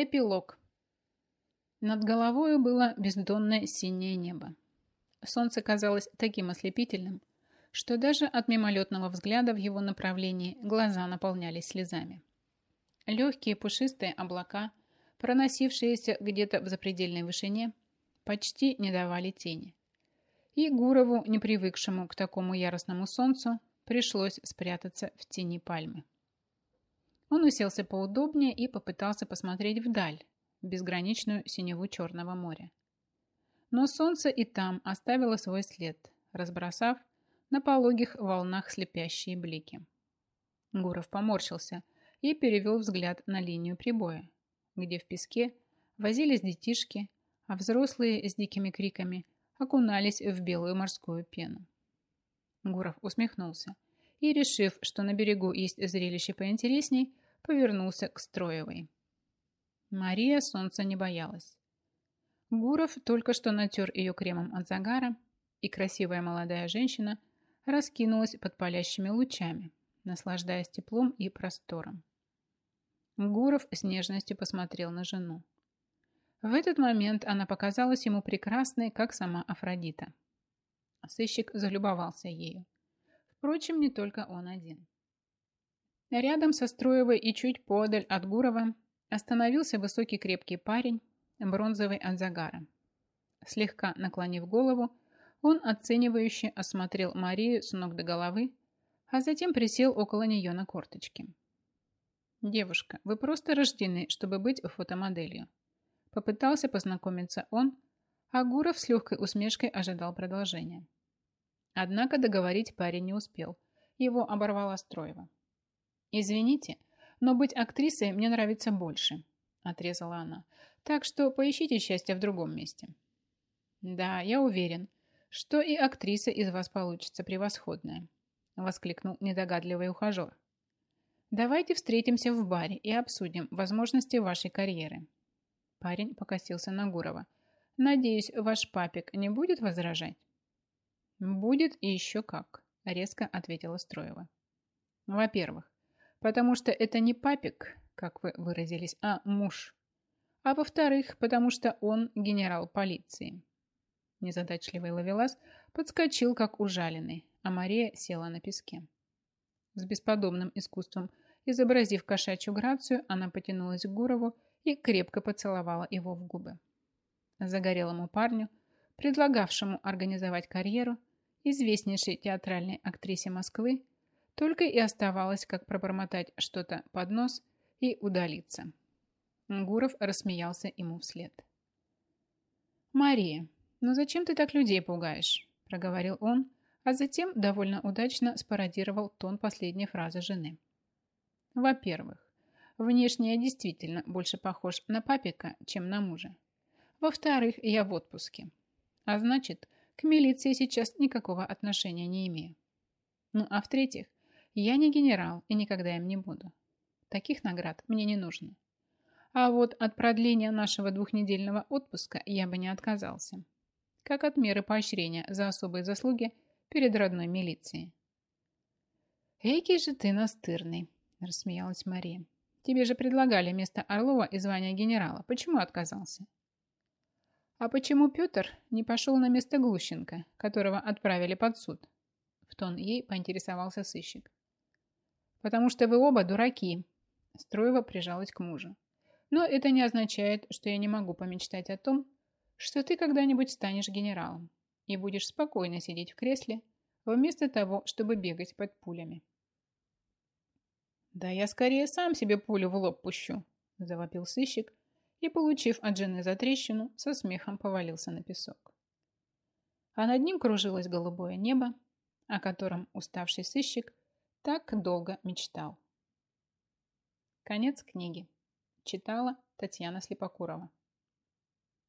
Эпилог. Над головой было бездонное синее небо. Солнце казалось таким ослепительным, что даже от мимолетного взгляда в его направлении глаза наполнялись слезами. Легкие пушистые облака, проносившиеся где-то в запредельной вышине, почти не давали тени. И Гурову, не привыкшему к такому яростному солнцу, пришлось спрятаться в тени пальмы. Он уселся поудобнее и попытался посмотреть вдаль, в безграничную синеву Черного моря. Но солнце и там оставило свой след, разбросав на пологих волнах слепящие блики. Гуров поморщился и перевел взгляд на линию прибоя, где в песке возились детишки, а взрослые с дикими криками окунались в белую морскую пену. Гуров усмехнулся и, решив, что на берегу есть зрелище поинтересней, повернулся к Строевой. Мария солнца не боялась. Гуров только что натер ее кремом от загара, и красивая молодая женщина раскинулась под палящими лучами, наслаждаясь теплом и простором. Гуров с нежностью посмотрел на жену. В этот момент она показалась ему прекрасной, как сама Афродита. Сыщик залюбовался ею. Впрочем, не только он один. Рядом со Строевой и чуть подаль от Гурова остановился высокий крепкий парень, бронзовый от загара. Слегка наклонив голову, он оценивающе осмотрел Марию с ног до головы, а затем присел около нее на корточки. «Девушка, вы просто рождены, чтобы быть фотомоделью». Попытался познакомиться он, а Гуров с легкой усмешкой ожидал продолжения. Однако договорить парень не успел. Его оборвала Строева. «Извините, но быть актрисой мне нравится больше», – отрезала она. «Так что поищите счастье в другом месте». «Да, я уверен, что и актриса из вас получится превосходная», – воскликнул недогадливый ухажер. «Давайте встретимся в баре и обсудим возможности вашей карьеры». Парень покосился на Гурова. «Надеюсь, ваш папик не будет возражать?» «Будет и еще как», – резко ответила Строева. «Во-первых, потому что это не папик, как вы выразились, а муж. А во-вторых, потому что он генерал полиции. Незадачливый ловелас подскочил, как ужаленный, а Мария села на песке. С бесподобным искусством, изобразив кошачью грацию, она потянулась к Гурову и крепко поцеловала его в губы. Загорелому парню, предлагавшему организовать карьеру, известнейшей театральной актрисе Москвы, только и оставалось, как пробормотать что-то под нос и удалиться. Гуров рассмеялся ему вслед. «Мария, ну зачем ты так людей пугаешь?» – проговорил он, а затем довольно удачно спародировал тон последней фразы жены. «Во-первых, внешне я действительно больше похож на папика, чем на мужа. Во-вторых, я в отпуске. А значит, к милиции сейчас никакого отношения не имею. Ну а в-третьих, я не генерал и никогда им не буду. Таких наград мне не нужно. А вот от продления нашего двухнедельного отпуска я бы не отказался. Как от меры поощрения за особые заслуги перед родной милицией. «Экий же ты настырный», – рассмеялась Мария. «Тебе же предлагали вместо Орлова и звания генерала. Почему отказался?» «А почему Петр не пошел на место Глущенко, которого отправили под суд?» В тон ей поинтересовался сыщик. «Потому что вы оба дураки», – Строева прижалась к мужу. «Но это не означает, что я не могу помечтать о том, что ты когда-нибудь станешь генералом и будешь спокойно сидеть в кресле, вместо того, чтобы бегать под пулями». «Да я скорее сам себе пулю в лоб пущу», – завопил сыщик и, получив от жены затрещину, со смехом повалился на песок. А над ним кружилось голубое небо, о котором уставший сыщик так долго мечтал. Конец книги. Читала Татьяна Слепокурова.